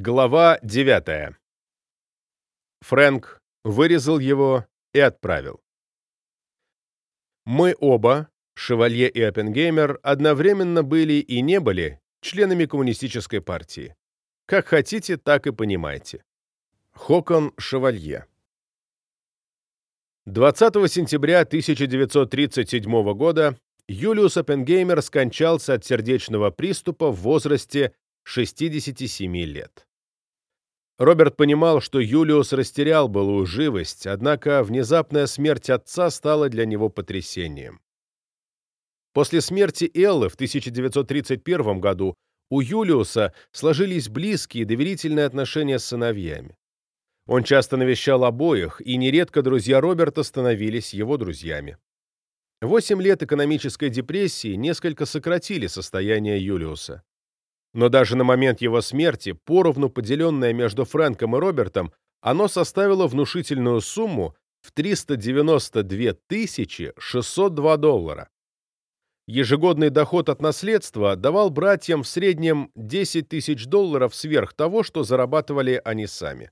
Глава 9. Фрэнк вырезал его и отправил. Мы оба, Шевалье и Оппенгеймер, одновременно были и не были членами коммунистической партии. Как хотите, так и понимайте. Хокон Шевалье 20 сентября 1937 года Юлиус Оппенгеймер скончался от сердечного приступа в возрасте 67 лет. Роберт понимал, что Юлиус растерял былую живость, однако внезапная смерть отца стала для него потрясением. После смерти Эллы в 1931 году у Юлиуса сложились близкие доверительные отношения с сыновьями. Он часто навещал обоих, и нередко друзья Роберта становились его друзьями. Восемь лет экономической депрессии несколько сократили состояние Юлиуса. Но даже на момент его смерти, поровну поделенное между Фрэнком и Робертом, оно составило внушительную сумму в 392 602 доллара. Ежегодный доход от наследства давал братьям в среднем 10 тысяч долларов сверх того, что зарабатывали они сами.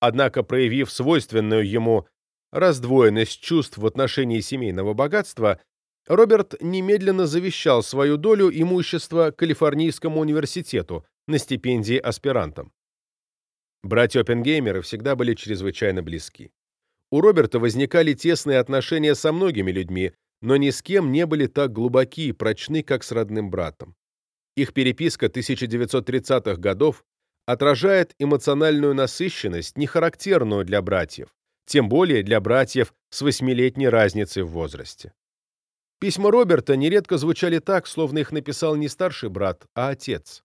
Однако, проявив свойственную ему раздвоенность чувств в отношении семейного богатства, Роберт немедленно завещал свою долю имущества Калифорнийскому университету на стипендии аспирантам. Братья Оппенгеймеры всегда были чрезвычайно близки. У Роберта возникали тесные отношения со многими людьми, но ни с кем не были так глубоки и прочны, как с родным братом. Их переписка 1930-х годов отражает эмоциональную насыщенность, не характерную для братьев, тем более для братьев с восьмилетней разницей в возрасте. Письма Роберта нередко звучали так, словно их написал не старший брат, а отец.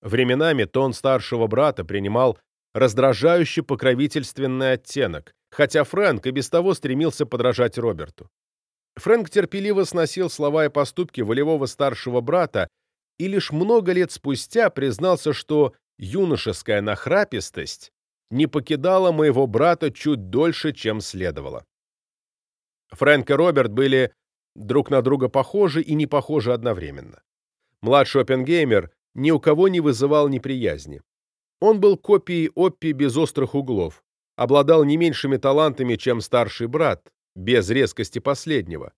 Временами тон старшего брата принимал раздражающий покровительственный оттенок, хотя Фрэнк и без того стремился подражать Роберту. Фрэнк терпеливо сносил слова и поступки волевого старшего брата и лишь много лет спустя признался, что юношеская нахрапистость не покидала моего брата чуть дольше, чем следовало. Фрэнк и Роберт были друг на друга похожи и не похожи одновременно. Младший Оппенгеймер ни у кого не вызывал неприязни. Он был копией Оппи без острых углов, обладал не меньшими талантами, чем старший брат, без резкости последнего.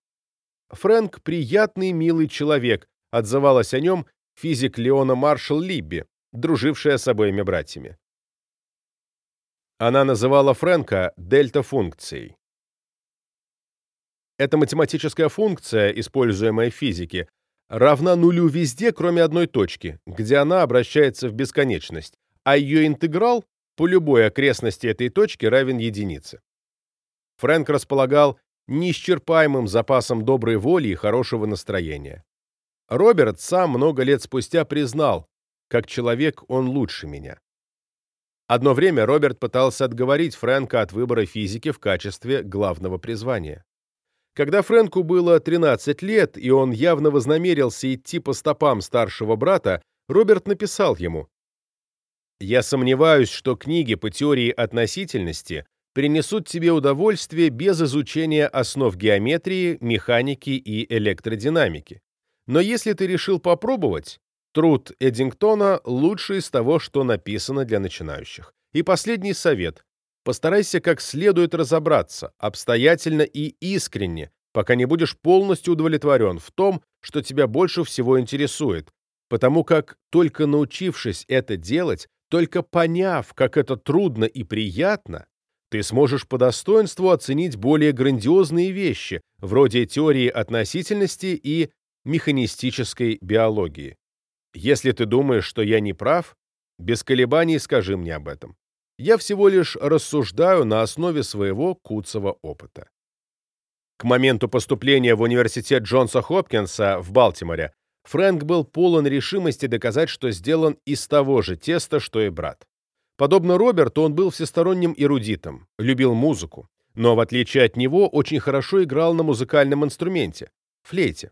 Фрэнк — приятный, милый человек, отзывалась о нем физик Леона Маршалл Либби, дружившая с обоими братьями. Она называла Фрэнка дельта-функцией. Эта математическая функция, используемая в физике, равна нулю везде, кроме одной точки, где она обращается в бесконечность, а ее интеграл по любой окрестности этой точки равен единице. Фрэнк располагал неисчерпаемым запасом доброй воли и хорошего настроения. Роберт сам много лет спустя признал, как человек он лучше меня. Одно время Роберт пытался отговорить Фрэнка от выбора физики в качестве главного призвания. Когда Фрэнку было 13 лет, и он явно вознамерился идти по стопам старшего брата, Роберт написал ему «Я сомневаюсь, что книги по теории относительности принесут тебе удовольствие без изучения основ геометрии, механики и электродинамики. Но если ты решил попробовать, труд Эдингтона лучший из того, что написано для начинающих. И последний совет. Постарайся как следует разобраться, обстоятельно и искренне, пока не будешь полностью удовлетворен в том, что тебя больше всего интересует, потому как, только научившись это делать, только поняв, как это трудно и приятно, ты сможешь по достоинству оценить более грандиозные вещи, вроде теории относительности и механистической биологии. Если ты думаешь, что я не прав, без колебаний скажи мне об этом. Я всего лишь рассуждаю на основе своего куцого опыта. К моменту поступления в университет Джонса Хопкинса в Балтиморе Фрэнк был полон решимости доказать, что сделан из того же теста, что и брат. Подобно Роберту, он был всесторонним эрудитом, любил музыку, но, в отличие от него, очень хорошо играл на музыкальном инструменте — флейте.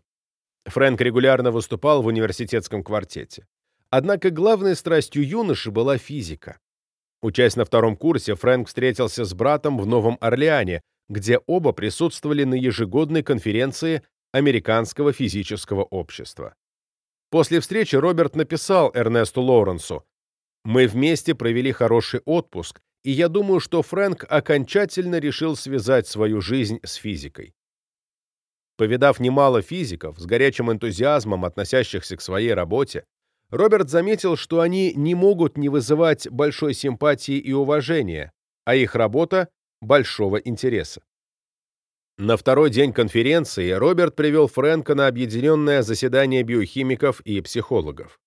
Фрэнк регулярно выступал в университетском квартете. Однако главной страстью юноши была физика. Учась на втором курсе, Фрэнк встретился с братом в Новом Орлеане, где оба присутствовали на ежегодной конференции Американского физического общества. После встречи Роберт написал Эрнесту Лоуренсу Мы вместе провели хороший отпуск, и я думаю, что Фрэнк окончательно решил связать свою жизнь с физикой. Повидав немало физиков, с горячим энтузиазмом относящихся к своей работе, Роберт заметил, что они не могут не вызывать большой симпатии и уважения, а их работа – большого интереса. На второй день конференции Роберт привел Фрэнка на объединенное заседание биохимиков и психологов.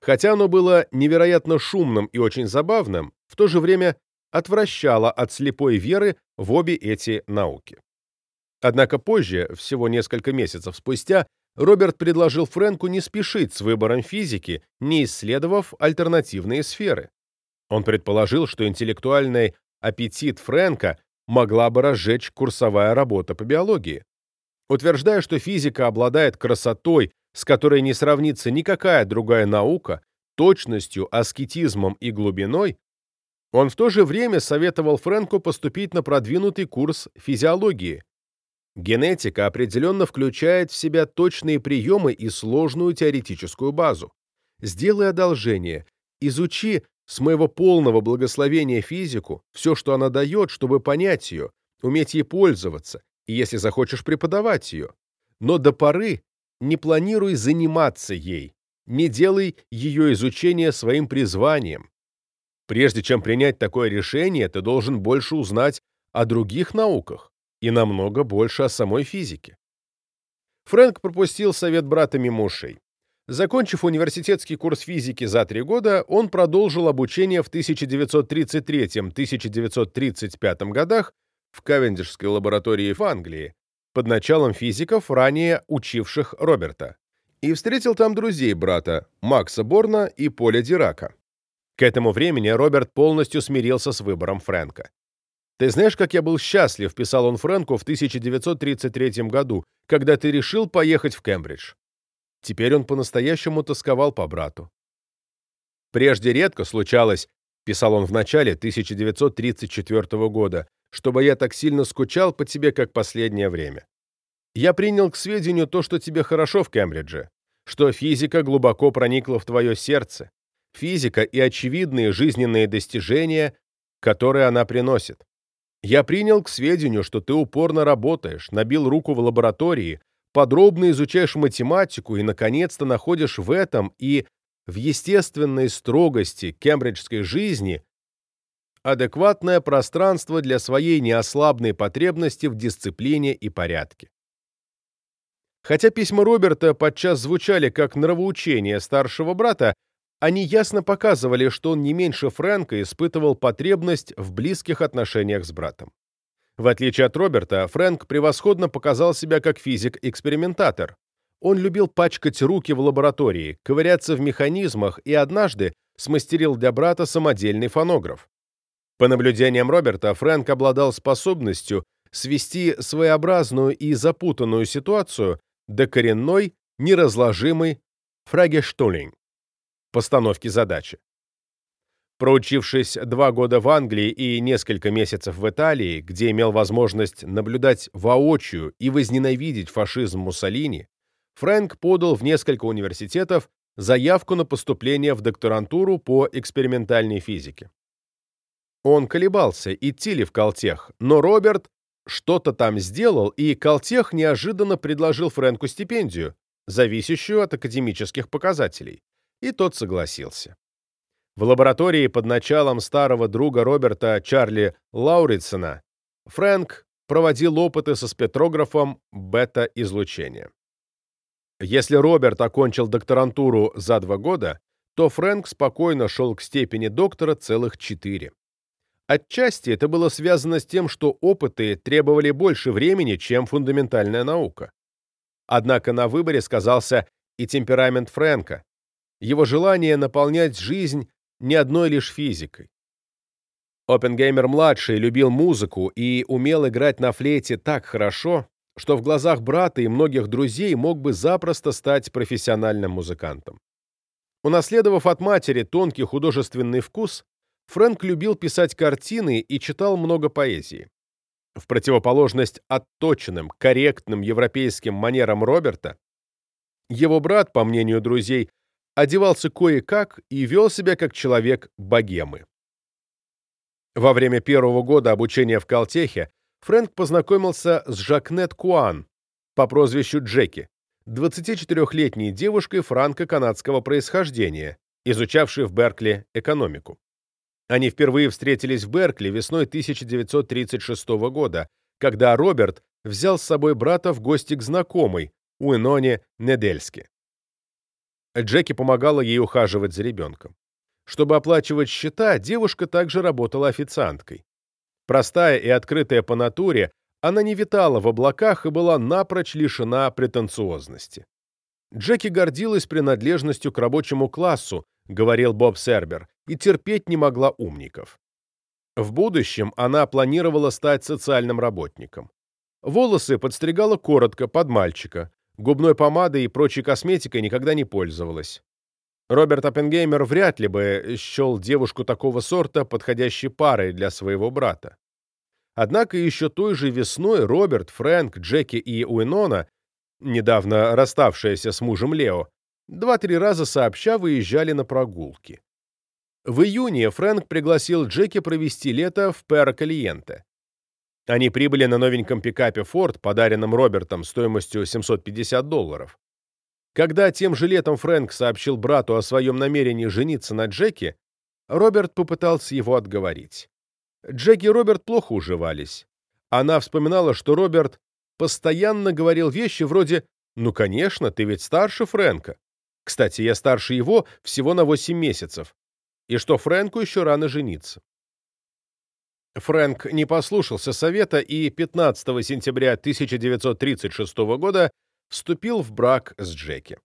Хотя оно было невероятно шумным и очень забавным, в то же время отвращало от слепой веры в обе эти науки. Однако позже, всего несколько месяцев спустя, Роберт предложил Фрэнку не спешить с выбором физики, не исследовав альтернативные сферы. Он предположил, что интеллектуальный аппетит Фрэнка могла бы разжечь курсовая работа по биологии. Утверждая, что физика обладает красотой, с которой не сравнится никакая другая наука, точностью, аскетизмом и глубиной, он в то же время советовал Фрэнку поступить на продвинутый курс физиологии, Генетика определенно включает в себя точные приемы и сложную теоретическую базу. Сделай одолжение, изучи с моего полного благословения физику, все, что она дает, чтобы понять ее, уметь ей пользоваться, и если захочешь преподавать ее. Но до поры не планируй заниматься ей, не делай ее изучение своим призванием. Прежде чем принять такое решение, ты должен больше узнать о других науках и намного больше о самой физике. Фрэнк пропустил совет брата мимо ушей. Закончив университетский курс физики за три года, он продолжил обучение в 1933-1935 годах в Кавендишской лаборатории в Англии под началом физиков, ранее учивших Роберта, и встретил там друзей брата Макса Борна и Поля Дирака. К этому времени Роберт полностью смирился с выбором Фрэнка. «Ты знаешь, как я был счастлив», — писал он Фрэнку в 1933 году, «когда ты решил поехать в Кембридж». Теперь он по-настоящему тосковал по брату. «Прежде редко случалось», — писал он в начале 1934 года, «чтобы я так сильно скучал по тебе, как последнее время. Я принял к сведению то, что тебе хорошо в Кембридже, что физика глубоко проникла в твое сердце, физика и очевидные жизненные достижения, которые она приносит. Я принял к сведению, что ты упорно работаешь, набил руку в лаборатории, подробно изучаешь математику и, наконец-то, находишь в этом и в естественной строгости кембриджской жизни адекватное пространство для своей неослабной потребности в дисциплине и порядке. Хотя письма Роберта подчас звучали как нравоучение старшего брата, они ясно показывали, что он не меньше Фрэнка испытывал потребность в близких отношениях с братом. В отличие от Роберта, Фрэнк превосходно показал себя как физик-экспериментатор. Он любил пачкать руки в лаборатории, ковыряться в механизмах и однажды смастерил для брата самодельный фонограф. По наблюдениям Роберта, Фрэнк обладал способностью свести своеобразную и запутанную ситуацию до коренной, неразложимой фрагештулинг постановки задачи. Проучившись два года в Англии и несколько месяцев в Италии, где имел возможность наблюдать воочию и возненавидеть фашизм Муссолини, Фрэнк подал в несколько университетов заявку на поступление в докторантуру по экспериментальной физике. Он колебался, идти ли в Калтех, но Роберт что-то там сделал, и Калтех неожиданно предложил Фрэнку стипендию, зависящую от академических показателей и тот согласился. В лаборатории под началом старого друга Роберта Чарли Лауритсона Фрэнк проводил опыты со спектрографом бета-излучения. Если Роберт окончил докторантуру за два года, то Фрэнк спокойно шел к степени доктора целых четыре. Отчасти это было связано с тем, что опыты требовали больше времени, чем фундаментальная наука. Однако на выборе сказался и темперамент Фрэнка, его желание наполнять жизнь не одной лишь физикой. Оппенгеймер-младший любил музыку и умел играть на флейте так хорошо, что в глазах брата и многих друзей мог бы запросто стать профессиональным музыкантом. Унаследовав от матери тонкий художественный вкус, Фрэнк любил писать картины и читал много поэзии. В противоположность отточенным, корректным европейским манерам Роберта, его брат, по мнению друзей, одевался кое-как и вел себя как человек богемы. Во время первого года обучения в Калтехе Фрэнк познакомился с Жакнет Куан по прозвищу Джеки, 24-летней девушкой франко-канадского происхождения, изучавшей в Беркли экономику. Они впервые встретились в Беркли весной 1936 года, когда Роберт взял с собой брата в гости к знакомой, Уэноне Недельски. Джеки помогала ей ухаживать за ребенком. Чтобы оплачивать счета, девушка также работала официанткой. Простая и открытая по натуре, она не витала в облаках и была напрочь лишена претенциозности. Джеки гордилась принадлежностью к рабочему классу, говорил Боб Сербер, и терпеть не могла умников. В будущем она планировала стать социальным работником. Волосы подстригала коротко, под мальчика, губной помадой и прочей косметикой никогда не пользовалась. Роберт Оппенгеймер вряд ли бы счел девушку такого сорта подходящей парой для своего брата. Однако еще той же весной Роберт, Фрэнк, Джеки и Уинона, недавно расставшаяся с мужем Лео, два-три раза сообща выезжали на прогулки. В июне Фрэнк пригласил Джеки провести лето в Перо-Калиенте. Они прибыли на новеньком пикапе Ford, подаренном Робертом стоимостью 750 долларов. Когда тем же летом Фрэнк сообщил брату о своем намерении жениться на Джеки, Роберт попытался его отговорить. Джеки и Роберт плохо уживались. Она вспоминала, что Роберт постоянно говорил вещи вроде «Ну, конечно, ты ведь старше Фрэнка. Кстати, я старше его всего на 8 месяцев. И что Фрэнку еще рано жениться». Фрэнк не послушался совета и 15 сентября 1936 года вступил в брак с Джеки.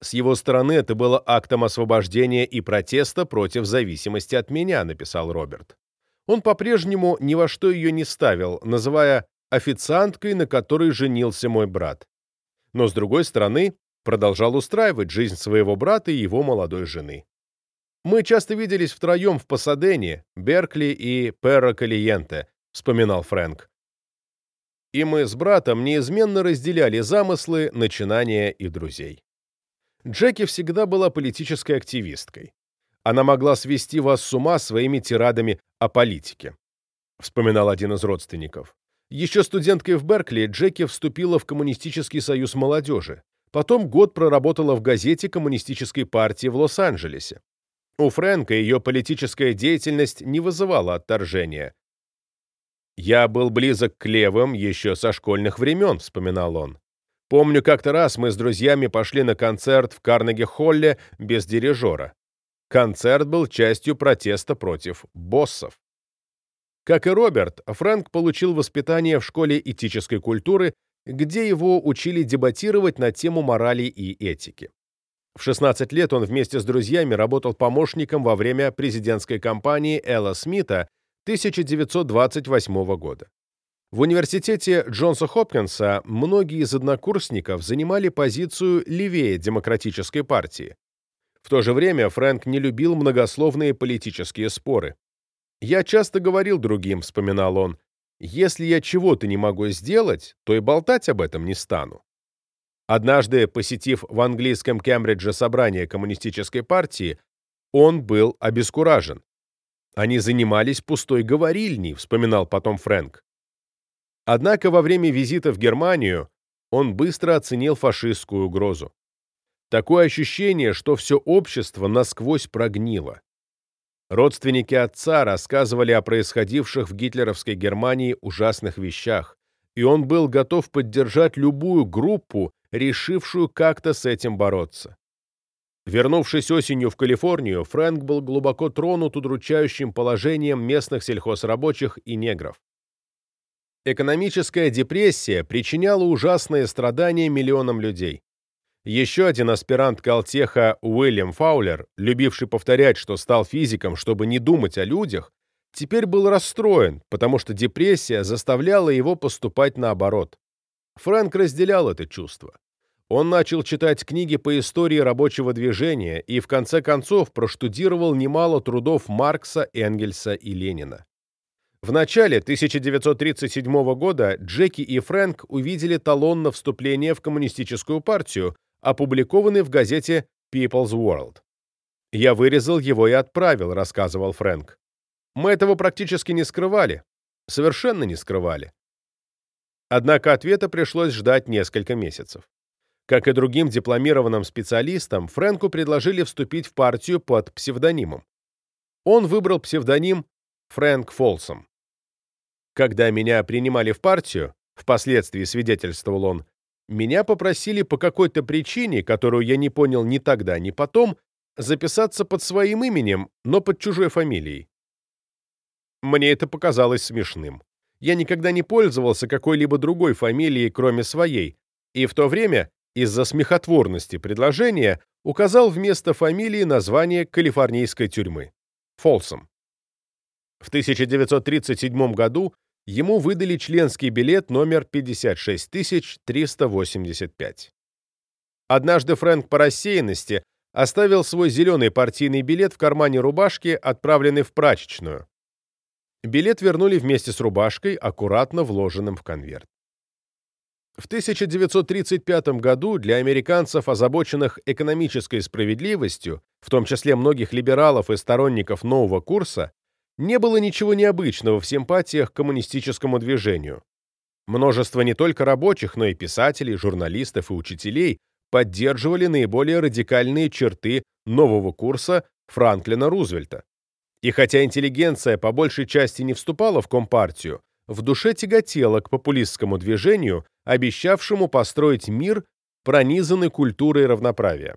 С его стороны это было актом освобождения и протеста против зависимости от меня, написал Роберт. Он по-прежнему ни во что ее не ставил, называя официанткой, на которой женился мой брат. Но, с другой стороны, продолжал устраивать жизнь своего брата и его молодой жены. «Мы часто виделись втроем в Пасадене, Беркли и Перро Калиенте», — вспоминал Фрэнк и мы с братом неизменно разделяли замыслы, начинания и друзей. Джеки всегда была политической активисткой. Она могла свести вас с ума своими тирадами о политике, вспоминал один из родственников. Еще студенткой в Беркли Джеки вступила в Коммунистический союз молодежи. Потом год проработала в газете Коммунистической партии в Лос-Анджелесе. У Фрэнка ее политическая деятельность не вызывала отторжения, «Я был близок к левым еще со школьных времен», — вспоминал он. «Помню, как-то раз мы с друзьями пошли на концерт в Карнеги-Холле без дирижера. Концерт был частью протеста против боссов. Как и Роберт, Фрэнк получил воспитание в школе этической культуры, где его учили дебатировать на тему морали и этики. В 16 лет он вместе с друзьями работал помощником во время президентской кампании Элла Смита 1928 года. В университете Джонса Хопкинса многие из однокурсников занимали позицию левее демократической партии. В то же время Фрэнк не любил многословные политические споры. «Я часто говорил другим», — вспоминал он, «если я чего-то не могу сделать, то и болтать об этом не стану». Однажды, посетив в английском Кембридже собрание коммунистической партии, он был обескуражен. Они занимались пустой говорильней, вспоминал потом Фрэнк. Однако во время визита в Германию он быстро оценил фашистскую угрозу. Такое ощущение, что все общество насквозь прогнило. Родственники отца рассказывали о происходивших в гитлеровской Германии ужасных вещах, и он был готов поддержать любую группу, решившую как-то с этим бороться. Вернувшись осенью в Калифорнию, Фрэнк был глубоко тронут удручающим положением местных сельхозрабочих и негров. Экономическая депрессия причиняла ужасные страдания миллионам людей. Еще один аспирант Калтеха Уильям Фаулер, любивший повторять, что стал физиком, чтобы не думать о людях, теперь был расстроен, потому что депрессия заставляла его поступать наоборот. Фрэнк разделял это чувство. Он начал читать книги по истории рабочего движения и в конце концов проштудировал немало трудов Маркса, Энгельса и Ленина. В начале 1937 года Джеки и Фрэнк увидели талон на вступление в коммунистическую партию, опубликованный в газете People's World. «Я вырезал его и отправил», — рассказывал Фрэнк. «Мы этого практически не скрывали. Совершенно не скрывали». Однако ответа пришлось ждать несколько месяцев. Как и другим дипломированным специалистам, Фрэнку предложили вступить в партию под псевдонимом. Он выбрал псевдоним Фрэнк Фолсом. Когда меня принимали в партию, впоследствии свидетельствовал он, меня попросили по какой-то причине, которую я не понял ни тогда, ни потом, записаться под своим именем, но под чужой фамилией. Мне это показалось смешным. Я никогда не пользовался какой-либо другой фамилией, кроме своей, и в то время, из-за смехотворности предложения, указал вместо фамилии название калифорнийской тюрьмы – Фолсом. В 1937 году ему выдали членский билет номер 56385. Однажды Фрэнк по рассеянности оставил свой зеленый партийный билет в кармане рубашки, отправленный в прачечную. Билет вернули вместе с рубашкой, аккуратно вложенным в конверт. В 1935 году для американцев, озабоченных экономической справедливостью, в том числе многих либералов и сторонников нового курса, не было ничего необычного в симпатиях к коммунистическому движению. Множество не только рабочих, но и писателей, журналистов и учителей поддерживали наиболее радикальные черты нового курса Франклина Рузвельта. И хотя интеллигенция по большей части не вступала в Компартию, в душе тяготела к популистскому движению, обещавшему построить мир, пронизанный культурой равноправия.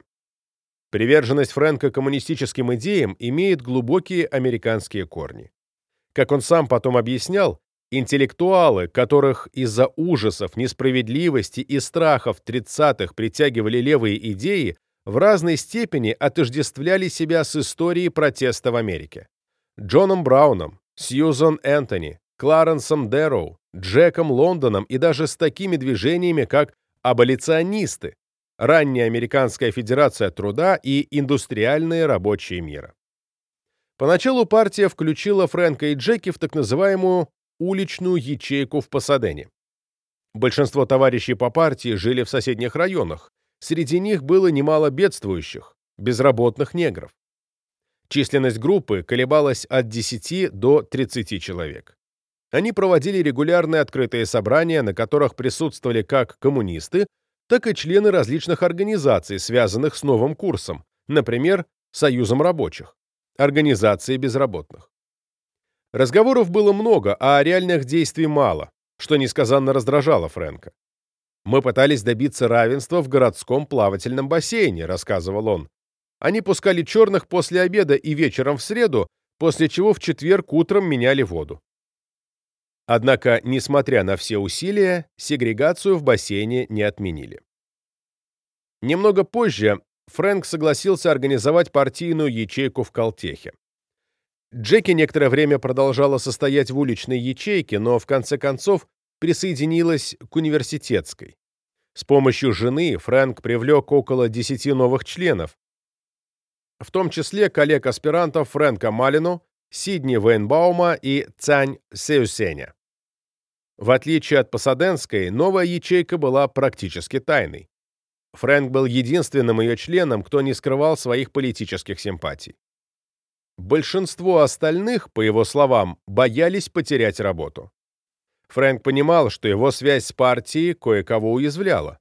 Приверженность Фрэнка коммунистическим идеям имеет глубокие американские корни. Как он сам потом объяснял, интеллектуалы, которых из-за ужасов, несправедливости и страхов 30-х притягивали левые идеи, в разной степени отождествляли себя с историей протеста в Америке. Джоном Брауном, Сьюзан Энтони, Кларенсом Дэроу, Джеком Лондоном и даже с такими движениями, как аболиционисты, ранняя Американская Федерация Труда и индустриальные рабочие мира. Поначалу партия включила Фрэнка и Джеки в так называемую уличную ячейку в Пасадене. Большинство товарищей по партии жили в соседних районах, Среди них было немало бедствующих, безработных негров. Численность группы колебалась от 10 до 30 человек. Они проводили регулярные открытые собрания, на которых присутствовали как коммунисты, так и члены различных организаций, связанных с новым курсом, например, Союзом рабочих, Организацией безработных. Разговоров было много, а реальных действий мало, что несказанно раздражало Фрэнка. Мы пытались добиться равенства в городском плавательном бассейне, рассказывал он. Они пускали черных после обеда и вечером в среду, после чего в четверг утром меняли воду. Однако, несмотря на все усилия, сегрегацию в бассейне не отменили. Немного позже Фрэнк согласился организовать партийную ячейку в Колтехе. Джеки некоторое время продолжала состоять в уличной ячейке, но в конце концов присоединилась к университетской. С помощью жены Фрэнк привлек около 10 новых членов, в том числе коллег-аспирантов Фрэнка Малину, Сидни Вейнбаума и Цань Сеюсеня. В отличие от Пасаденской, новая ячейка была практически тайной. Фрэнк был единственным ее членом, кто не скрывал своих политических симпатий. Большинство остальных, по его словам, боялись потерять работу. Фрэнк понимал, что его связь с партией кое-кого уязвляла.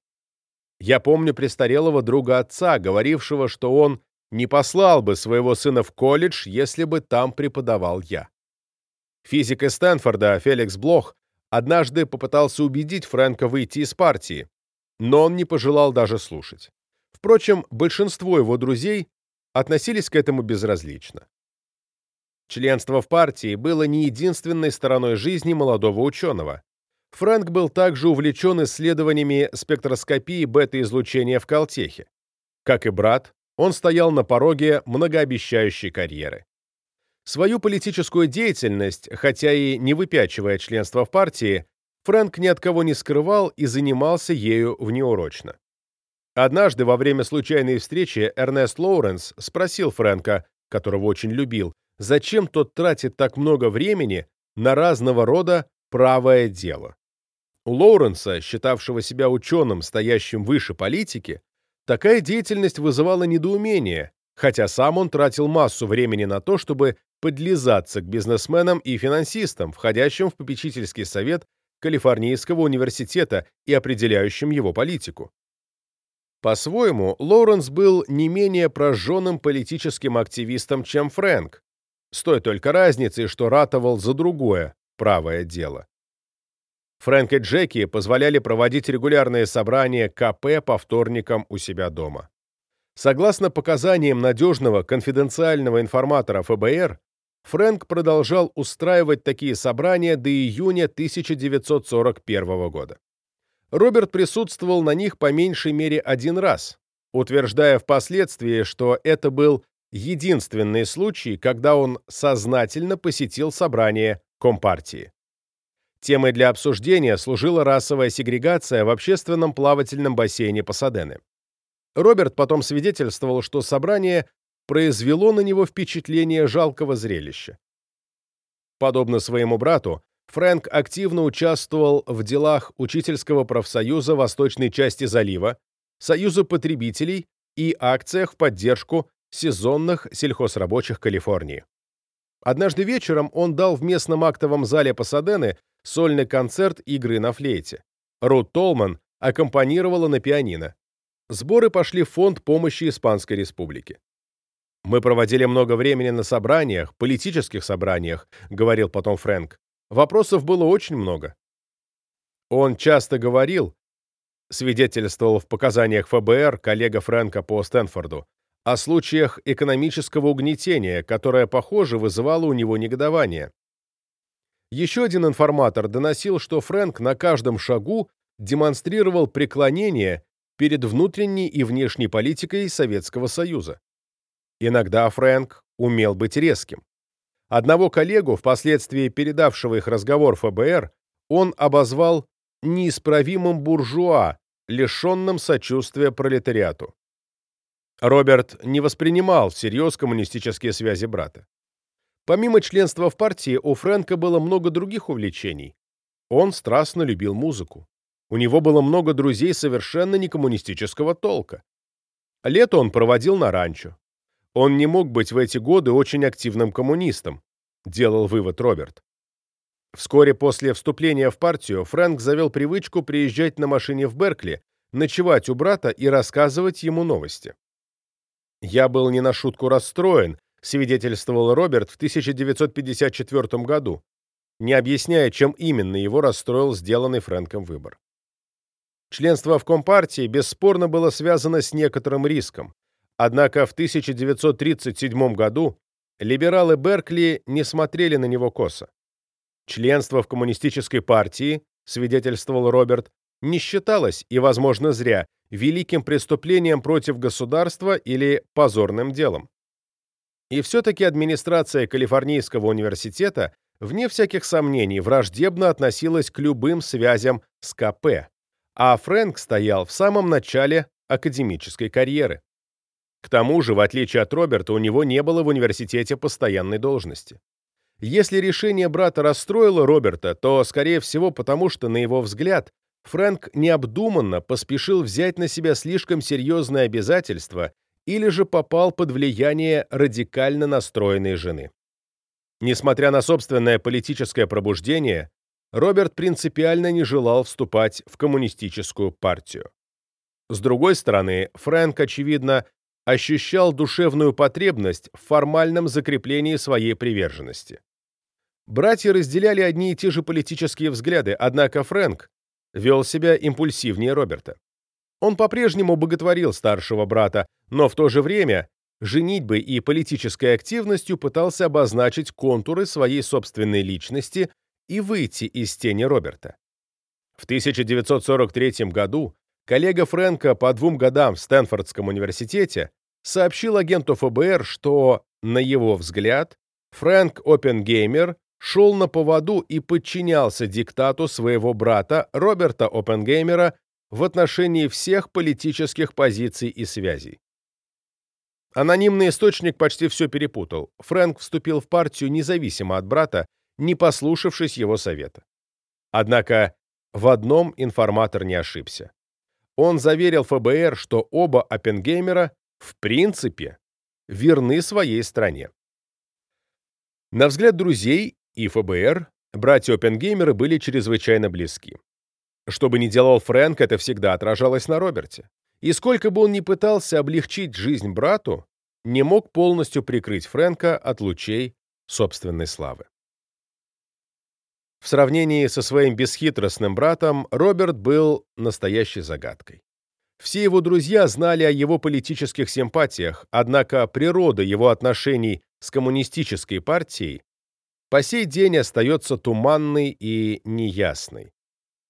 Я помню престарелого друга отца, говорившего, что он не послал бы своего сына в колледж, если бы там преподавал я. Физик из Стэнфорда Феликс Блох однажды попытался убедить Фрэнка выйти из партии, но он не пожелал даже слушать. Впрочем, большинство его друзей относились к этому безразлично. Членство в партии было не единственной стороной жизни молодого ученого. Фрэнк был также увлечен исследованиями спектроскопии бета-излучения в Калтехе. Как и брат, он стоял на пороге многообещающей карьеры. Свою политическую деятельность, хотя и не выпячивая членство в партии, Фрэнк ни от кого не скрывал и занимался ею внеурочно. Однажды во время случайной встречи Эрнест Лоуренс спросил Фрэнка, которого очень любил, зачем тот тратит так много времени на разного рода правое дело. У Лоуренса, считавшего себя ученым, стоящим выше политики, такая деятельность вызывала недоумение, хотя сам он тратил массу времени на то, чтобы подлизаться к бизнесменам и финансистам, входящим в попечительский совет Калифорнийского университета и определяющим его политику. По-своему, Лоуренс был не менее прожженным политическим активистом, чем Фрэнк, с той только разницей, что ратовал за другое правое дело. Фрэнк и Джеки позволяли проводить регулярные собрания КП по вторникам у себя дома. Согласно показаниям надежного конфиденциального информатора ФБР, Фрэнк продолжал устраивать такие собрания до июня 1941 года. Роберт присутствовал на них по меньшей мере один раз, утверждая впоследствии, что это был единственный случай, когда он сознательно посетил собрание Компартии. Темой для обсуждения служила расовая сегрегация в общественном плавательном бассейне Пасадены. Роберт потом свидетельствовал, что собрание произвело на него впечатление жалкого зрелища. Подобно своему брату, Фрэнк активно участвовал в делах Учительского профсоюза восточной части залива, Союза потребителей и акциях в поддержку сезонных сельхозрабочих Калифорнии. Однажды вечером он дал в местном актовом зале Пасадены сольный концерт игры на флейте. Рут Толман аккомпанировала на пианино. Сборы пошли в фонд помощи Испанской Республике. «Мы проводили много времени на собраниях, политических собраниях», — говорил потом Фрэнк. Вопросов было очень много. Он часто говорил, свидетельствовал в показаниях ФБР коллега Фрэнка по Стэнфорду, о случаях экономического угнетения, которое, похоже, вызывало у него негодование. Еще один информатор доносил, что Фрэнк на каждом шагу демонстрировал преклонение перед внутренней и внешней политикой Советского Союза. Иногда Фрэнк умел быть резким. Одного коллегу, впоследствии передавшего их разговор ФБР, он обозвал неисправимым буржуа, лишенным сочувствия пролетариату. Роберт не воспринимал всерьез коммунистические связи брата. Помимо членства в партии, у Фрэнка было много других увлечений. Он страстно любил музыку. У него было много друзей совершенно не коммунистического толка. Лето он проводил на ранчо. Он не мог быть в эти годы очень активным коммунистом, делал вывод Роберт. Вскоре после вступления в партию Фрэнк завел привычку приезжать на машине в Беркли, ночевать у брата и рассказывать ему новости. «Я был не на шутку расстроен», свидетельствовал Роберт в 1954 году, не объясняя, чем именно его расстроил сделанный Фрэнком выбор. Членство в Компартии бесспорно было связано с некоторым риском. Однако в 1937 году либералы Беркли не смотрели на него косо. Членство в коммунистической партии, свидетельствовал Роберт, не считалось, и, возможно, зря, великим преступлением против государства или позорным делом. И все-таки администрация Калифорнийского университета, вне всяких сомнений, враждебно относилась к любым связям с КП, а Фрэнк стоял в самом начале академической карьеры. К тому же, в отличие от Роберта, у него не было в университете постоянной должности. Если решение брата расстроило Роберта, то, скорее всего, потому что, на его взгляд, Фрэнк необдуманно поспешил взять на себя слишком серьезные обязательства или же попал под влияние радикально настроенной жены. Несмотря на собственное политическое пробуждение, Роберт принципиально не желал вступать в коммунистическую партию. С другой стороны, Фрэнк, очевидно, ощущал душевную потребность в формальном закреплении своей приверженности. Братья разделяли одни и те же политические взгляды, однако Фрэнк вел себя импульсивнее Роберта. Он по-прежнему боготворил старшего брата, но в то же время женитьбой и политической активностью пытался обозначить контуры своей собственной личности и выйти из тени Роберта. В 1943 году коллега Фрэнка по двум годам в Стэнфордском университете сообщил агенту ФБР, что, на его взгляд, Фрэнк Оппенгеймер шел на поводу и подчинялся диктату своего брата Роберта Оппенгеймера в отношении всех политических позиций и связей. Анонимный источник почти все перепутал. Фрэнк вступил в партию независимо от брата, не послушавшись его совета. Однако в одном информатор не ошибся. он заверил ФБР, что оба Оппенгеймера в принципе верны своей стране. На взгляд друзей и ФБР, братья Оппенгеймеры были чрезвычайно близки. Что бы ни делал Фрэнк, это всегда отражалось на Роберте. И сколько бы он ни пытался облегчить жизнь брату, не мог полностью прикрыть Фрэнка от лучей собственной славы. В сравнении со своим бесхитростным братом Роберт был настоящей загадкой. Все его друзья знали о его политических симпатиях, однако природа его отношений с коммунистической партией по сей день остается туманной и неясной.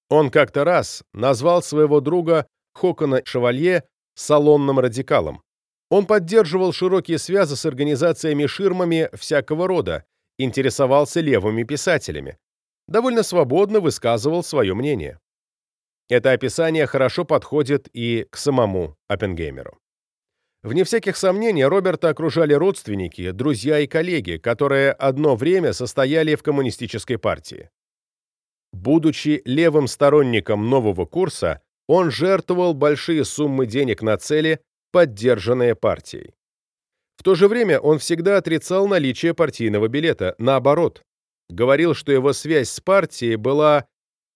Он как-то раз назвал своего друга Хокона Шевалье салонным радикалом. Он поддерживал широкие связи с организациями-ширмами всякого рода, интересовался левыми писателями довольно свободно высказывал свое мнение. Это описание хорошо подходит и к самому Оппенгеймеру. Вне всяких сомнений, Роберта окружали родственники, друзья и коллеги, которые одно время состояли в коммунистической партии. Будучи левым сторонником нового курса, он жертвовал большие суммы денег на цели, поддержанные партией. В то же время он всегда отрицал наличие партийного билета, наоборот, говорил, что его связь с партией была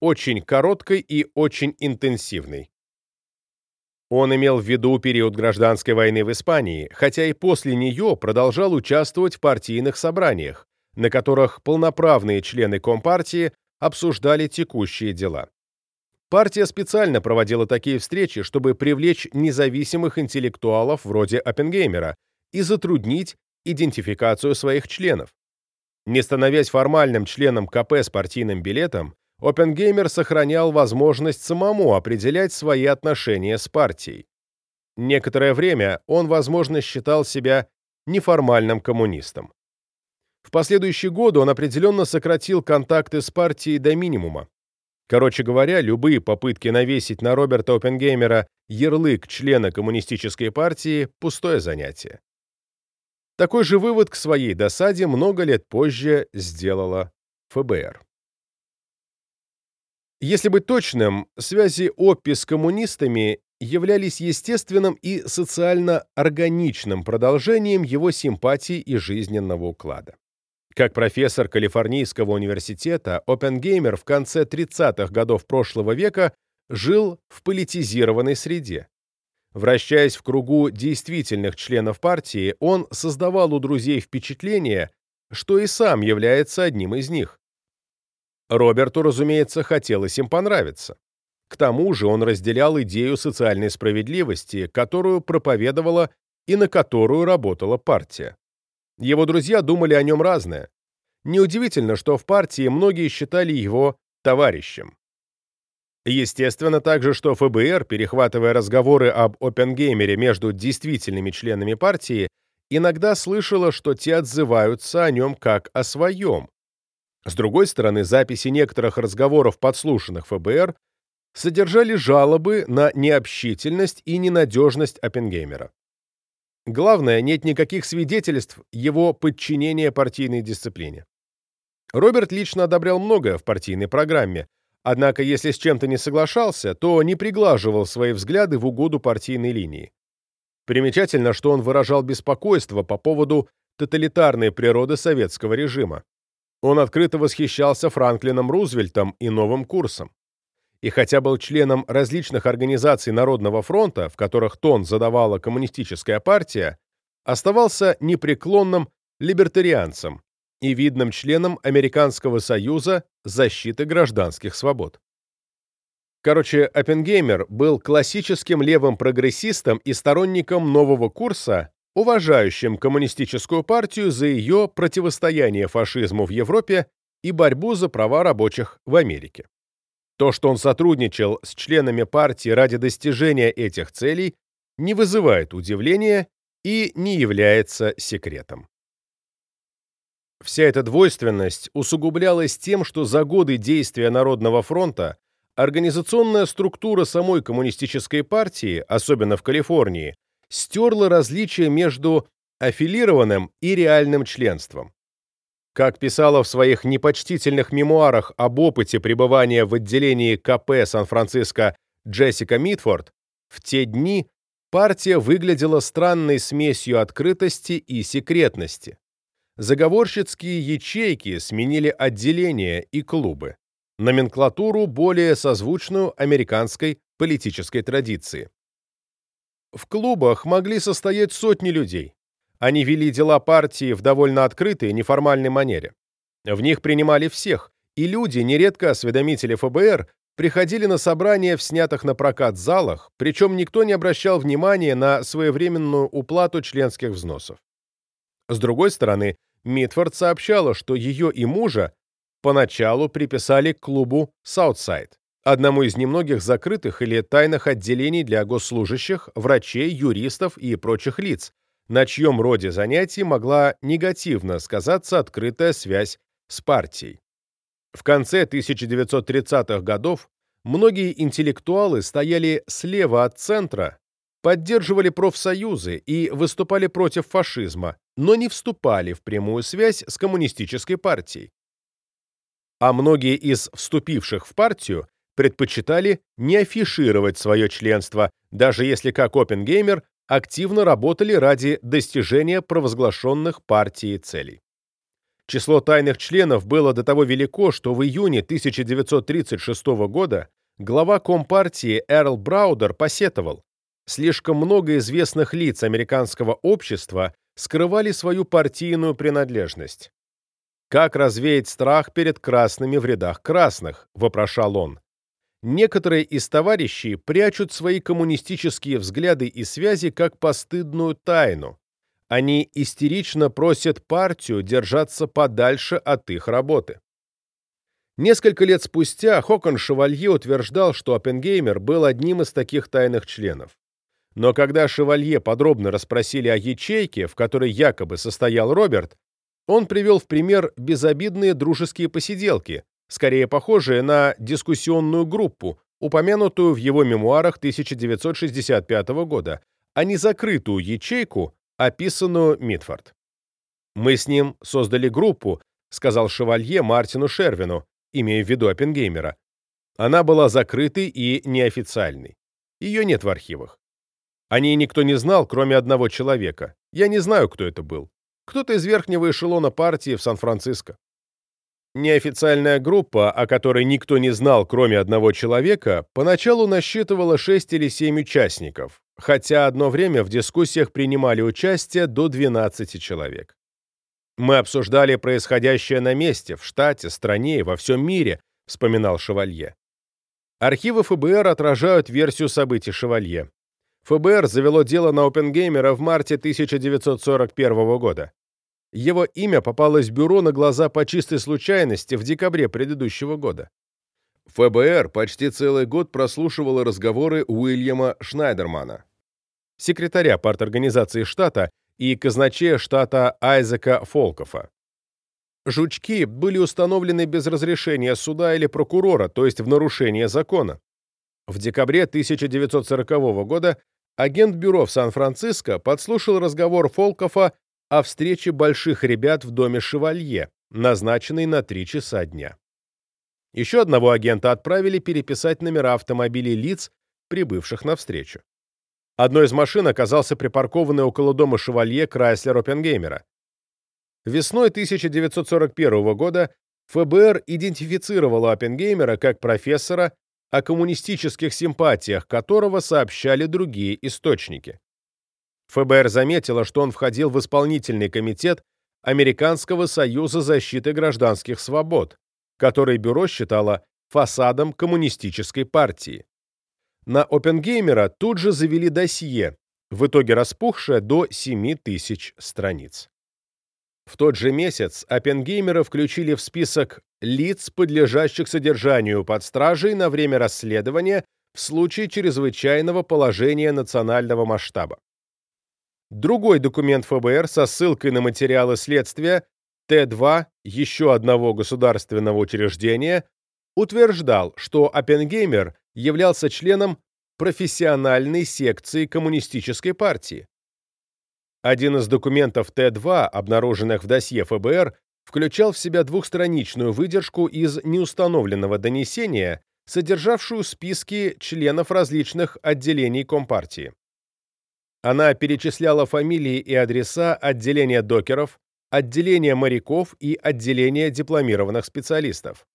очень короткой и очень интенсивной. Он имел в виду период гражданской войны в Испании, хотя и после нее продолжал участвовать в партийных собраниях, на которых полноправные члены Компартии обсуждали текущие дела. Партия специально проводила такие встречи, чтобы привлечь независимых интеллектуалов вроде Оппенгеймера и затруднить идентификацию своих членов. Не становясь формальным членом КП с партийным билетом, Оппенгеймер сохранял возможность самому определять свои отношения с партией. Некоторое время он, возможно, считал себя неформальным коммунистом. В последующие годы он определенно сократил контакты с партией до минимума. Короче говоря, любые попытки навесить на Роберта Оппенгеймера ярлык члена коммунистической партии – пустое занятие. Такой же вывод к своей досаде много лет позже сделала ФБР. Если быть точным, связи Оппи с коммунистами являлись естественным и социально органичным продолжением его симпатий и жизненного уклада. Как профессор Калифорнийского университета, Оппенгеймер в конце 30-х годов прошлого века жил в политизированной среде. Вращаясь в кругу действительных членов партии, он создавал у друзей впечатление, что и сам является одним из них. Роберту, разумеется, хотелось им понравиться. К тому же он разделял идею социальной справедливости, которую проповедовала и на которую работала партия. Его друзья думали о нем разное. Неудивительно, что в партии многие считали его товарищем. Естественно также, что ФБР, перехватывая разговоры об Оппенгеймере между действительными членами партии, иногда слышало, что те отзываются о нем как о своем. С другой стороны, записи некоторых разговоров, подслушанных ФБР, содержали жалобы на необщительность и ненадежность Оппенгеймера. Главное, нет никаких свидетельств его подчинения партийной дисциплине. Роберт лично одобрял многое в партийной программе, Однако, если с чем-то не соглашался, то не приглаживал свои взгляды в угоду партийной линии. Примечательно, что он выражал беспокойство по поводу тоталитарной природы советского режима. Он открыто восхищался Франклином Рузвельтом и новым курсом. И хотя был членом различных организаций Народного фронта, в которых тон задавала коммунистическая партия, оставался непреклонным либертарианцем, и видным членом Американского союза защиты гражданских свобод. Короче, Оппенгеймер был классическим левым прогрессистом и сторонником нового курса, уважающим коммунистическую партию за ее противостояние фашизму в Европе и борьбу за права рабочих в Америке. То, что он сотрудничал с членами партии ради достижения этих целей, не вызывает удивления и не является секретом. Вся эта двойственность усугублялась тем, что за годы действия Народного фронта организационная структура самой коммунистической партии, особенно в Калифорнии, стерла различия между аффилированным и реальным членством. Как писала в своих непочтительных мемуарах об опыте пребывания в отделении КП Сан-Франциско Джессика Митфорд, В те дни партия выглядела странной смесью открытости и секретности. Заговорщицкие ячейки сменили отделения и клубы, номенклатуру более созвучную американской политической традиции. В клубах могли состоять сотни людей. Они вели дела партии в довольно открытой, неформальной манере. В них принимали всех, и люди, нередко осведомители ФБР, приходили на собрания в снятых на прокат залах, причем никто не обращал внимания на своевременную уплату членских взносов. С другой стороны, Митфорд сообщала, что ее и мужа поначалу приписали к клубу Саутсайд, одному из немногих закрытых или тайных отделений для госслужащих, врачей, юристов и прочих лиц, на чьем роде занятий могла негативно сказаться открытая связь с партией. В конце 1930-х годов многие интеллектуалы стояли слева от центра, поддерживали профсоюзы и выступали против фашизма, но не вступали в прямую связь с коммунистической партией. А многие из вступивших в партию предпочитали не афишировать свое членство, даже если, как Оппенгеймер, активно работали ради достижения провозглашенных партией целей. Число тайных членов было до того велико, что в июне 1936 года глава Компартии Эрл Браудер посетовал, слишком много известных лиц американского общества скрывали свою партийную принадлежность. «Как развеять страх перед красными в рядах красных?» – вопрошал он. Некоторые из товарищей прячут свои коммунистические взгляды и связи как постыдную тайну, они истерично просят партию держаться подальше от их работы. Несколько лет спустя Хокон Шевалье утверждал, что Оппенгеймер был одним из таких тайных членов. Но когда Шевалье подробно расспросили о ячейке, в которой якобы состоял Роберт, он привел в пример безобидные дружеские посиделки, скорее похожие на дискуссионную группу, упомянутую в его мемуарах 1965 года, а не закрытую ячейку, описанную Митфорд. «Мы с ним создали группу», — сказал шевалье Мартину Шервину, имея в виду Оппенгеймера. Она была закрытой и неофициальной. Ее нет в архивах. О ней никто не знал, кроме одного человека. Я не знаю, кто это был. Кто-то из верхнего эшелона партии в Сан-Франциско. Неофициальная группа, о которой никто не знал, кроме одного человека, поначалу насчитывала 6 или 7 участников, хотя одно время в дискуссиях принимали участие до 12 человек. «Мы обсуждали происходящее на месте, в штате, стране и во всем мире», — вспоминал Шевалье. Архивы ФБР отражают версию событий Шевалье. ФБР завело дело на Опенгеймера в марте 1941 года. Его имя попалось в бюро на глаза по чистой случайности в декабре предыдущего года. ФБР почти целый год прослушивало разговоры Уильяма Шнайдермана, секретаря парторганизации штата и казначея штата Айзека Фолкофа. Жучки были установлены без разрешения суда или прокурора, то есть в нарушение закона. В декабре 1940 года агент бюро в Сан-Франциско подслушал разговор Фолкофа о встрече больших ребят в доме Шевалье, назначенной на три часа дня. Еще одного агента отправили переписать номера автомобилей лиц, прибывших на встречу. Одной из машин оказался припаркованный около дома Шевалье Крайслер Оппенгеймера. Весной 1941 года ФБР идентифицировало Оппенгеймера как профессора, о коммунистических симпатиях которого сообщали другие источники. ФБР заметило, что он входил в исполнительный комитет Американского союза защиты гражданских свобод, который бюро считало фасадом коммунистической партии. На Оппенгеймера тут же завели досье, в итоге распухшее до 7 тысяч страниц. В тот же месяц Оппенгеймера включили в список лиц, подлежащих содержанию под стражей на время расследования в случае чрезвычайного положения национального масштаба. Другой документ ФБР со ссылкой на материалы следствия Т-2 еще одного государственного учреждения утверждал, что Оппенгеймер являлся членом профессиональной секции коммунистической партии. Один из документов Т-2, обнаруженных в досье ФБР, включал в себя двухстраничную выдержку из неустановленного донесения, содержавшую списки членов различных отделений Компартии. Она перечисляла фамилии и адреса отделения докеров, отделения моряков и отделения дипломированных специалистов.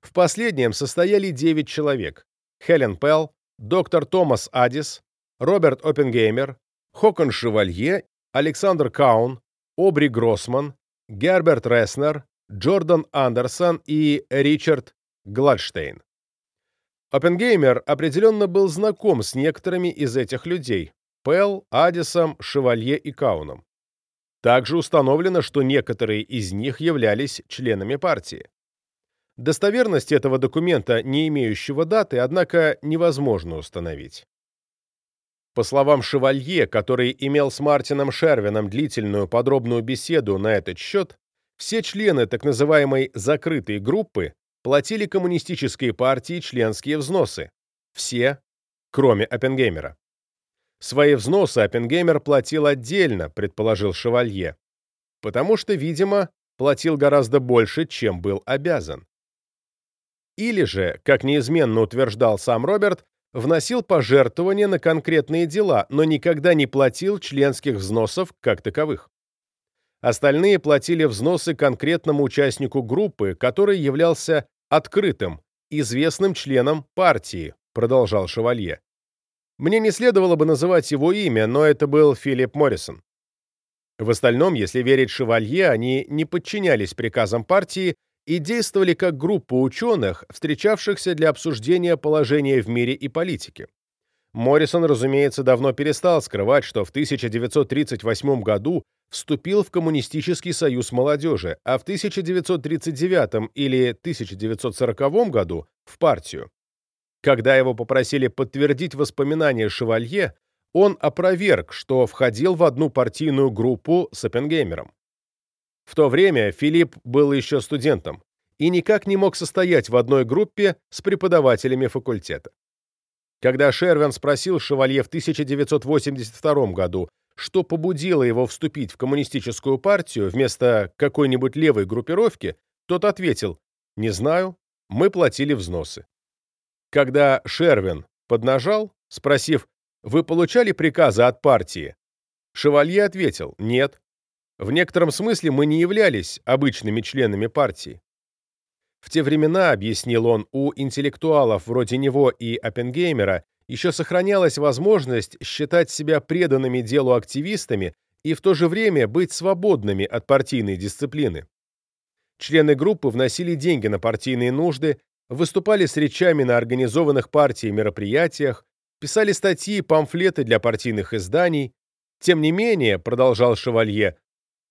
В последнем состояли 9 человек. Хелен Пелл, доктор Томас Адис, Роберт Оппенгеймер, Хокон Шевалье, Александр Каун, Обри Гроссман, Герберт Реснер, Джордан Андерсон и Ричард Гладштейн. Оппенгеймер определенно был знаком с некоторыми из этих людей – Пелл, Адисом, Шевалье и Кауном. Также установлено, что некоторые из них являлись членами партии. Достоверность этого документа, не имеющего даты, однако, невозможно установить. По словам Шевалье, который имел с Мартином Шервином длительную подробную беседу на этот счет, все члены так называемой «закрытой группы» платили коммунистической партии членские взносы. Все, кроме Оппенгеймера. Свои взносы Оппенгеймер платил отдельно, предположил Шевалье, потому что, видимо, платил гораздо больше, чем был обязан. Или же, как неизменно утверждал сам Роберт, вносил пожертвования на конкретные дела, но никогда не платил членских взносов как таковых. Остальные платили взносы конкретному участнику группы, который являлся открытым, известным членом партии, продолжал Шевалье. Мне не следовало бы называть его имя, но это был Филипп Моррисон. В остальном, если верить Шевалье, они не подчинялись приказам партии и действовали как группа ученых, встречавшихся для обсуждения положения в мире и политике. Моррисон, разумеется, давно перестал скрывать, что в 1938 году вступил в Коммунистический союз молодежи, а в 1939 или 1940 году – в партию. Когда его попросили подтвердить воспоминания Шевалье, он опроверг, что входил в одну партийную группу с Оппенгеймером. В то время Филипп был еще студентом и никак не мог состоять в одной группе с преподавателями факультета. Когда Шервин спросил Шевалье в 1982 году, что побудило его вступить в коммунистическую партию вместо какой-нибудь левой группировки, тот ответил «Не знаю, мы платили взносы». Когда Шервин поднажал, спросив «Вы получали приказы от партии?», Шевалье ответил «Нет, в некотором смысле мы не являлись обычными членами партии. В те времена, объяснил он, у интеллектуалов вроде него и Оппенгеймера еще сохранялась возможность считать себя преданными делу активистами и в то же время быть свободными от партийной дисциплины. Члены группы вносили деньги на партийные нужды, выступали с речами на организованных партией мероприятиях, писали статьи и памфлеты для партийных изданий. Тем не менее, продолжал Шевалье,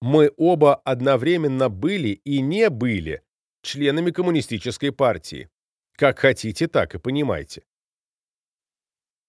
мы оба одновременно были и не были членами коммунистической партии. Как хотите, так и понимайте.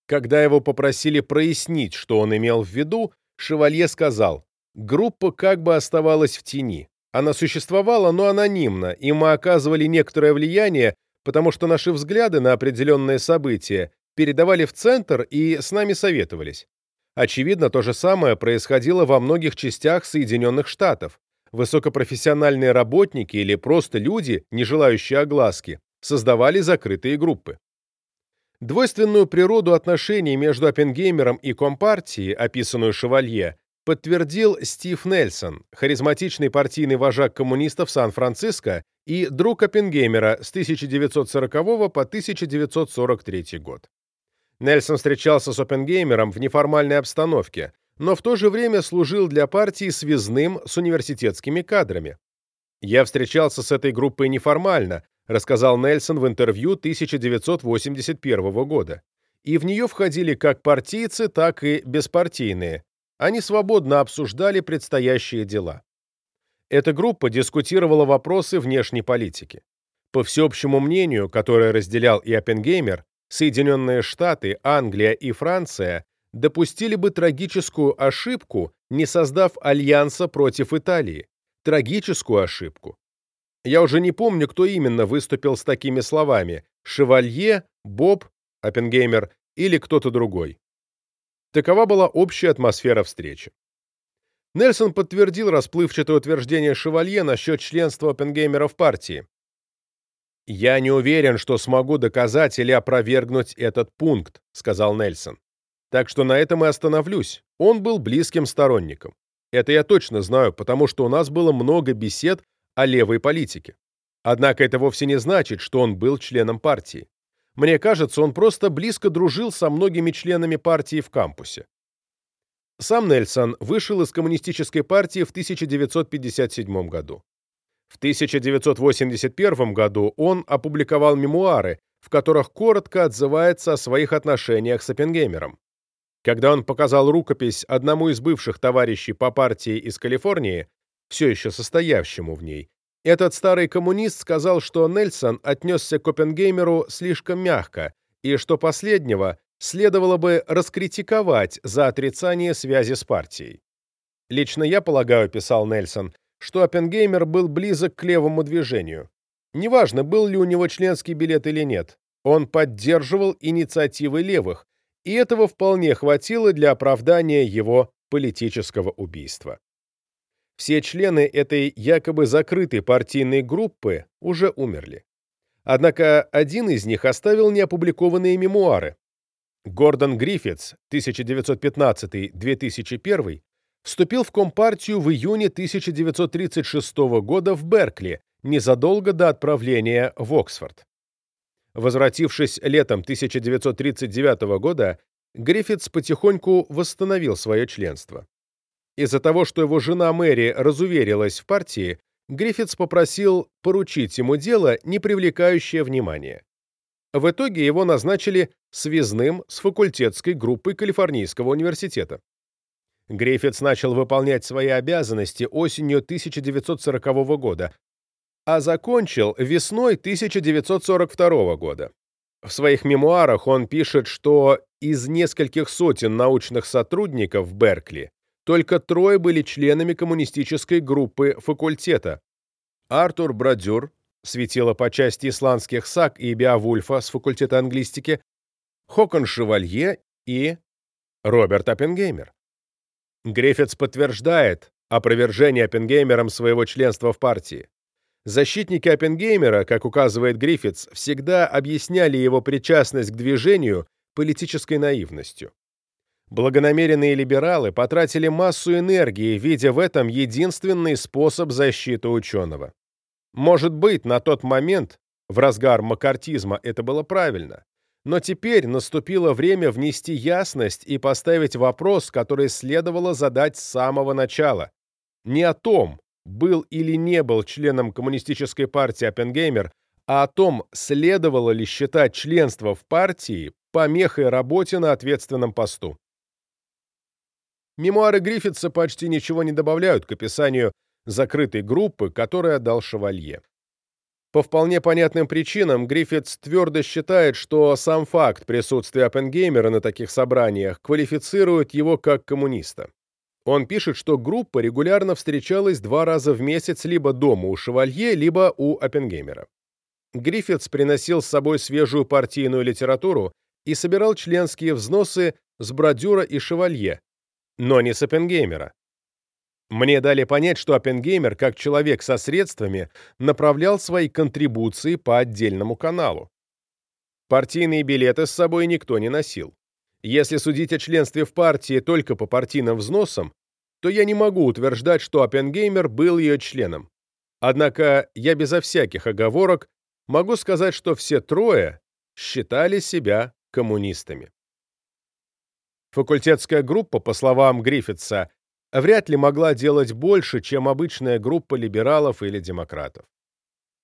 Когда его попросили прояснить, что он имел в виду, Шевалье сказал, группа как бы оставалась в тени. Она существовала, но анонимно, и мы оказывали некоторое влияние, потому что наши взгляды на определенные события передавали в центр и с нами советовались. Очевидно, то же самое происходило во многих частях Соединенных Штатов. Высокопрофессиональные работники или просто люди, не желающие огласки, создавали закрытые группы. Двойственную природу отношений между Оппенгеймером и Компартией, описанную Шевалье, подтвердил Стив Нельсон, харизматичный партийный вожак коммунистов Сан-Франциско и друг Оппенгеймера с 1940 по 1943 год. Нельсон встречался с Оппенгеймером в неформальной обстановке, но в то же время служил для партии связным с университетскими кадрами. «Я встречался с этой группой неформально», рассказал Нельсон в интервью 1981 года. И в нее входили как партийцы, так и беспартийные. Они свободно обсуждали предстоящие дела. Эта группа дискутировала вопросы внешней политики. По всеобщему мнению, которое разделял и Оппенгеймер, Соединенные Штаты, Англия и Франция допустили бы трагическую ошибку, не создав альянса против Италии. Трагическую ошибку. Я уже не помню, кто именно выступил с такими словами – Шевалье, Боб, Оппенгеймер или кто-то другой. Такова была общая атмосфера встречи. Нельсон подтвердил расплывчатое утверждение Шевалье насчет членства Оппенгеймера в партии. «Я не уверен, что смогу доказать или опровергнуть этот пункт», — сказал Нельсон. «Так что на этом и остановлюсь. Он был близким сторонником. Это я точно знаю, потому что у нас было много бесед о левой политике. Однако это вовсе не значит, что он был членом партии. Мне кажется, он просто близко дружил со многими членами партии в кампусе. Сам Нельсон вышел из коммунистической партии в 1957 году. В 1981 году он опубликовал мемуары, в которых коротко отзывается о своих отношениях с Оппенгеймером. Когда он показал рукопись одному из бывших товарищей по партии из Калифорнии, все еще состоявшему в ней, этот старый коммунист сказал, что Нельсон отнесся к Оппенгеймеру слишком мягко и что последнего следовало бы раскритиковать за отрицание связи с партией. «Лично я полагаю», — писал Нельсон, что Оппенгеймер был близок к левому движению. Неважно, был ли у него членский билет или нет, он поддерживал инициативы левых, и этого вполне хватило для оправдания его политического убийства. Все члены этой якобы закрытой партийной группы уже умерли. Однако один из них оставил неопубликованные мемуары. Гордон Гриффитс, 1915-2001, вступил в Компартию в июне 1936 года в Беркли, незадолго до отправления в Оксфорд. Возвратившись летом 1939 года, Гриффитс потихоньку восстановил свое членство. Из-за того, что его жена Мэри разуверилась в партии, Гриффитс попросил поручить ему дело, не привлекающее внимания. В итоге его назначили связным с факультетской группой Калифорнийского университета. Гриффитс начал выполнять свои обязанности осенью 1940 года, а закончил весной 1942 года. В своих мемуарах он пишет, что из нескольких сотен научных сотрудников Беркли только трое были членами коммунистической группы факультета. Артур Брадюр, светило по части исландских саг и Биовульфа с факультета англистики, Хокон Шевалье и Роберт Оппенгеймер. Гриффитс подтверждает опровержение Оппенгеймером своего членства в партии. Защитники Оппенгеймера, как указывает Гриффитс, всегда объясняли его причастность к движению политической наивностью. Благонамеренные либералы потратили массу энергии, видя в этом единственный способ защиты ученого. Может быть, на тот момент, в разгар макартизма, это было правильно. Но теперь наступило время внести ясность и поставить вопрос, который следовало задать с самого начала. Не о том, был или не был членом коммунистической партии Оппенгеймер, а о том, следовало ли считать членство в партии помехой работе на ответственном посту. Мемуары Гриффитса почти ничего не добавляют к описанию закрытой группы, которую отдал Шевалье. По вполне понятным причинам Гриффитс твердо считает, что сам факт присутствия Оппенгеймера на таких собраниях квалифицирует его как коммуниста. Он пишет, что группа регулярно встречалась два раза в месяц либо дома у Шевалье, либо у Оппенгеймера. Гриффитс приносил с собой свежую партийную литературу и собирал членские взносы с Бродюра и Шевалье, но не с Оппенгеймера. Мне дали понять, что Оппенгеймер, как человек со средствами, направлял свои контрибуции по отдельному каналу. Партийные билеты с собой никто не носил. Если судить о членстве в партии только по партийным взносам, то я не могу утверждать, что Оппенгеймер был ее членом. Однако я безо всяких оговорок могу сказать, что все трое считали себя коммунистами. Факультетская группа, по словам Гриффитса, вряд ли могла делать больше, чем обычная группа либералов или демократов.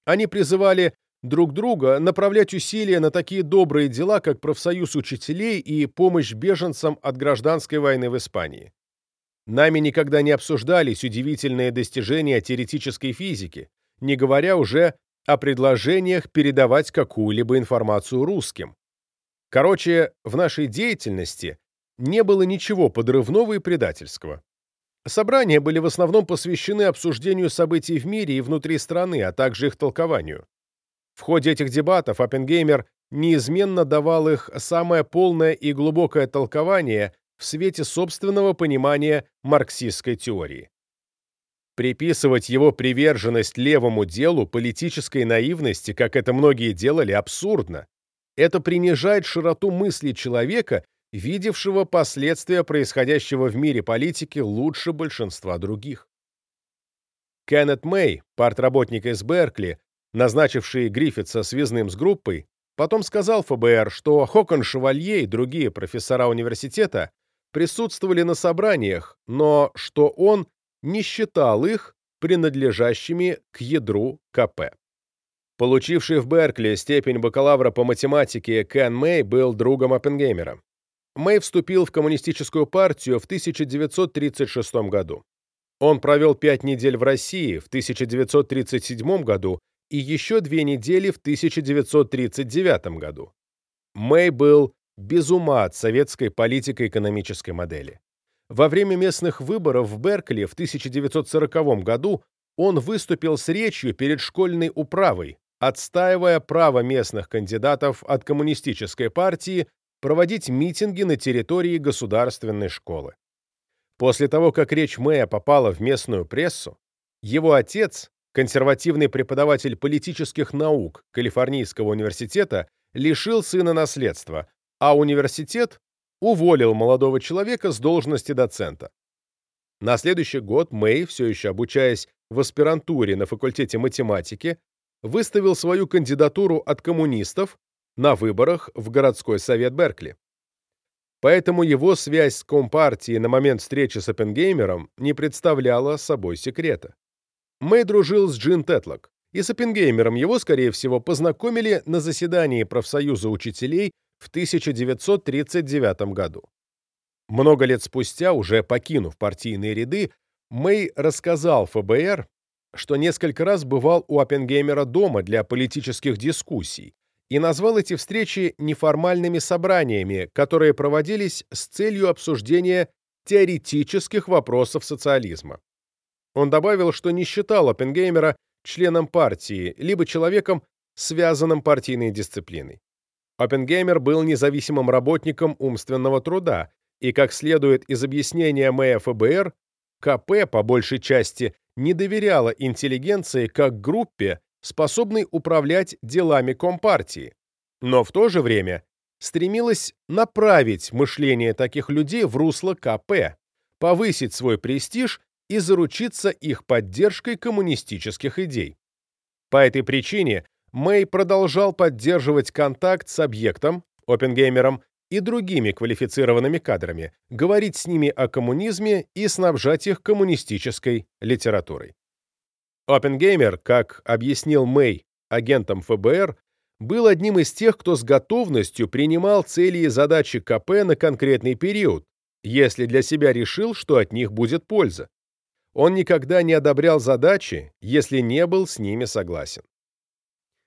Они призывали друг друга направлять усилия на такие добрые дела, как профсоюз учителей и помощь беженцам от гражданской войны в Испании. Нами никогда не обсуждались удивительные достижения теоретической физики, не говоря уже о предложениях передавать какую-либо информацию русским. Короче, в нашей деятельности не было ничего подрывного и предательского. Собрания были в основном посвящены обсуждению событий в мире и внутри страны, а также их толкованию. В ходе этих дебатов Оппенгеймер неизменно давал их самое полное и глубокое толкование в свете собственного понимания марксистской теории. Приписывать его приверженность левому делу политической наивности, как это многие делали, абсурдно. Это принижает широту мысли человека, видевшего последствия происходящего в мире политики лучше большинства других. Кеннет Мэй, партработник из Беркли, назначивший Гриффитса связным с группой, потом сказал ФБР, что Хокон Шевалье и другие профессора университета присутствовали на собраниях, но что он не считал их принадлежащими к ядру КП. Получивший в Беркли степень бакалавра по математике Кен Мэй был другом Оппенгеймера. Мэй вступил в коммунистическую партию в 1936 году. Он провел пять недель в России в 1937 году и еще две недели в 1939 году. Мэй был без ума от советской политико-экономической модели. Во время местных выборов в Беркли в 1940 году он выступил с речью перед школьной управой, отстаивая право местных кандидатов от коммунистической партии проводить митинги на территории государственной школы. После того, как речь Мэя попала в местную прессу, его отец, консервативный преподаватель политических наук Калифорнийского университета, лишил сына наследства, а университет уволил молодого человека с должности доцента. На следующий год Мэй, все еще обучаясь в аспирантуре на факультете математики, выставил свою кандидатуру от коммунистов на выборах в городской совет Беркли. Поэтому его связь с Компартией на момент встречи с Оппенгеймером не представляла собой секрета. Мэй дружил с Джин Тетлок, и с Оппенгеймером его, скорее всего, познакомили на заседании профсоюза учителей в 1939 году. Много лет спустя, уже покинув партийные ряды, Мэй рассказал ФБР, что несколько раз бывал у Оппенгеймера дома для политических дискуссий и назвал эти встречи неформальными собраниями, которые проводились с целью обсуждения теоретических вопросов социализма. Он добавил, что не считал Оппенгеймера членом партии, либо человеком, связанным партийной дисциплиной. Оппенгеймер был независимым работником умственного труда, и, как следует из объяснения Мэя ФБР, КП, по большей части, не доверяла интеллигенции как группе, способной управлять делами Компартии, но в то же время стремилась направить мышление таких людей в русло КП, повысить свой престиж и заручиться их поддержкой коммунистических идей. По этой причине Мэй продолжал поддерживать контакт с объектом, Оппенгеймером, и другими квалифицированными кадрами, говорить с ними о коммунизме и снабжать их коммунистической литературой. Оппенгеймер, как объяснил Мэй агентам ФБР, был одним из тех, кто с готовностью принимал цели и задачи КП на конкретный период, если для себя решил, что от них будет польза. Он никогда не одобрял задачи, если не был с ними согласен.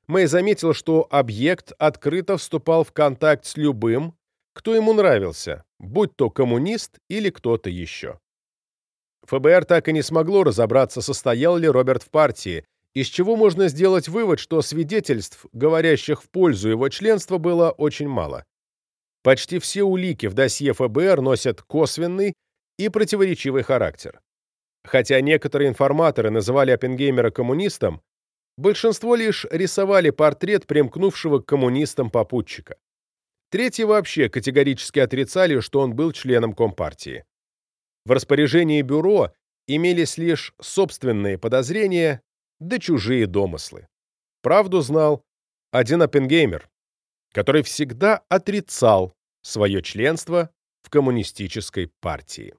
Мэй заметил, что объект открыто вступал в контакт с любым, кто ему нравился, будь то коммунист или кто-то еще. ФБР так и не смогло разобраться, состоял ли Роберт в партии, из чего можно сделать вывод, что свидетельств, говорящих в пользу его членства, было очень мало. Почти все улики в досье ФБР носят косвенный и противоречивый характер. Хотя некоторые информаторы называли Оппенгеймера коммунистом, Большинство лишь рисовали портрет примкнувшего к коммунистам попутчика. Третьи вообще категорически отрицали, что он был членом Компартии. В распоряжении бюро имелись лишь собственные подозрения да чужие домыслы. Правду знал один Оппенгеймер, который всегда отрицал свое членство в коммунистической партии.